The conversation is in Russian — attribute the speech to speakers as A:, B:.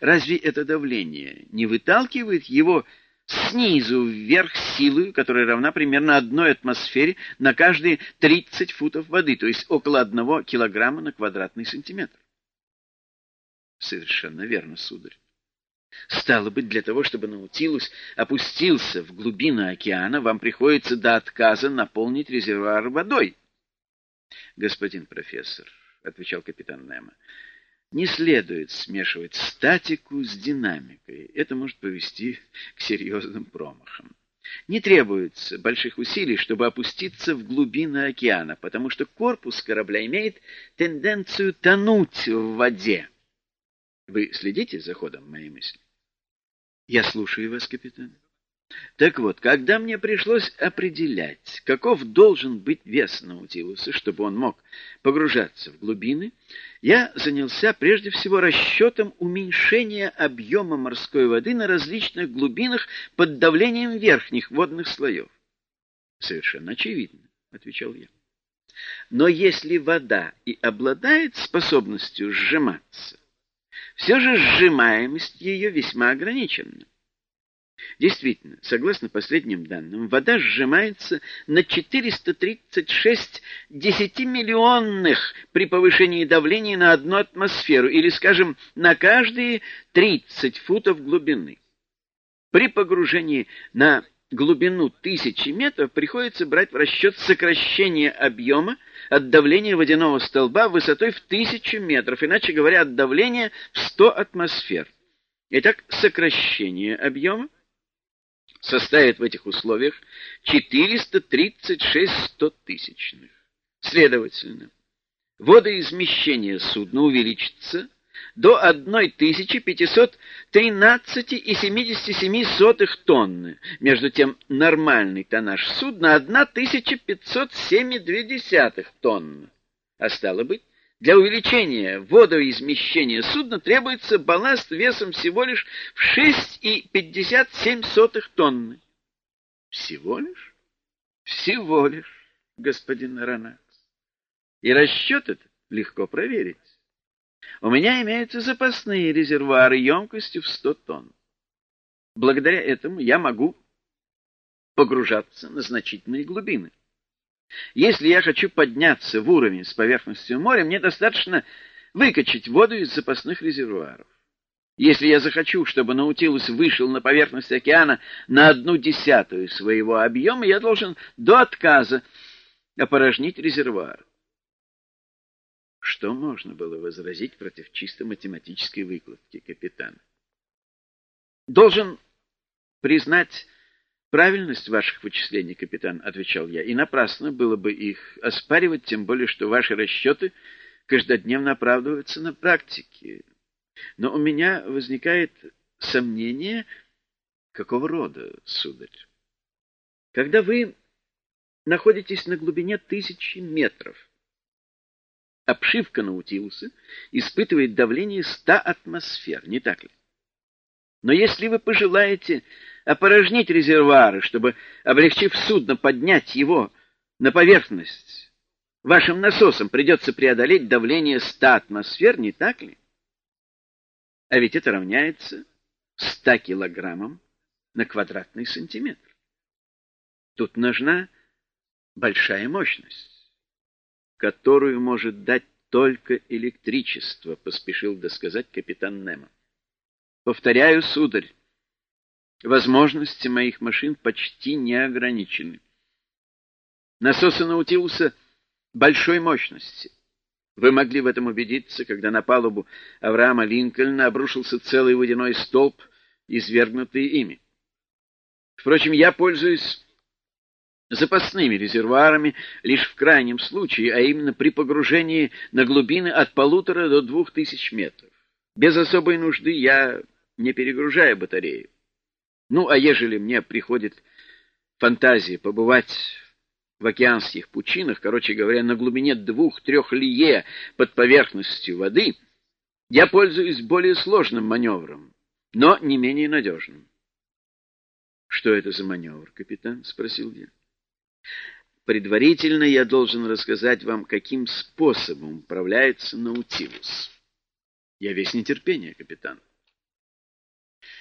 A: Разве это давление не выталкивает его снизу вверх силой, которая равна примерно одной атмосфере на каждые 30 футов воды, то есть около одного килограмма на квадратный сантиметр? Совершенно верно, сударь. Стало быть, для того, чтобы Наутилус опустился в глубины океана, вам приходится до отказа наполнить резервуар водой. — Господин профессор, — отвечал капитан Немо, — не следует смешивать статику с динамикой. Это может повести к серьезным промахам. Не требуется больших усилий, чтобы опуститься в глубины океана, потому что корпус корабля имеет тенденцию тонуть в воде. Вы следите за ходом моей мысли? Я слушаю вас, капитан. Так вот, когда мне пришлось определять, каков должен быть вес Наутилуса, чтобы он мог погружаться в глубины, я занялся прежде всего расчетом уменьшения объема морской воды на различных глубинах под давлением верхних водных слоев. — Совершенно очевидно, — отвечал я. Но если вода и обладает способностью сжиматься, все же сжимаемость ее весьма ограничена. Действительно, согласно последним данным, вода сжимается на 436 десятимиллионных при повышении давления на одну атмосферу, или, скажем, на каждые 30 футов глубины. При погружении на глубину тысячи метров приходится брать в расчет сокращение объема от давления водяного столба высотой в тысячу метров, иначе говоря, от давления в 100 атмосфер. Итак, сокращение объема составит в этих условиях 436 стотысячных. Следовательно, водоизмещение судна увеличится до 1513,77 тонны. Между тем, нормальный тоннаж судна 1507,2 тонны. А стало быть, для увеличения водоизмещения судна требуется балласт весом всего лишь в 6,57 тонны. Всего лишь? Всего лишь, господин Аронакс. И расчет этот легко проверить. У меня имеются запасные резервуары емкостью в 100 тонн. Благодаря этому я могу погружаться на значительные глубины. Если я хочу подняться в уровень с поверхностью моря, мне достаточно выкачать воду из запасных резервуаров. Если я захочу, чтобы Наутилус вышел на поверхность океана на одну десятую своего объема, я должен до отказа опорожнить резервуар. Что можно было возразить против чисто математической выкладки капитана? Должен признать правильность ваших вычислений, капитан, — отвечал я, — и напрасно было бы их оспаривать, тем более, что ваши расчеты каждодневно оправдываются на практике. Но у меня возникает сомнение, какого рода, сударь. Когда вы находитесь на глубине тысячи метров, Обшивка Наутилуса испытывает давление 100 атмосфер, не так ли? Но если вы пожелаете опорожнить резервуары, чтобы, облегчив судно, поднять его на поверхность, вашим насосам придется преодолеть давление 100 атмосфер, не так ли? А ведь это равняется 100 килограммам на квадратный сантиметр. Тут нужна большая мощность которую может дать только электричество, — поспешил досказать капитан Немо. Повторяю, сударь, возможности моих машин почти не ограничены. Насосы Наутилуса большой мощности. Вы могли в этом убедиться, когда на палубу Авраама Линкольна обрушился целый водяной столб, извергнутый ими. Впрочем, я пользуюсь запасными резервуарами лишь в крайнем случае, а именно при погружении на глубины от полутора до двух тысяч метров. Без особой нужды я не перегружаю батарею. Ну, а ежели мне приходит фантазия побывать в океанских пучинах, короче говоря, на глубине двух-трех лие под поверхностью воды, я пользуюсь более сложным маневром, но не менее надежным. — Что это за маневр, капитан? — спросил я. Предварительно я должен рассказать вам, каким способом управляется Наутилус. Я весь нетерпение, капитан.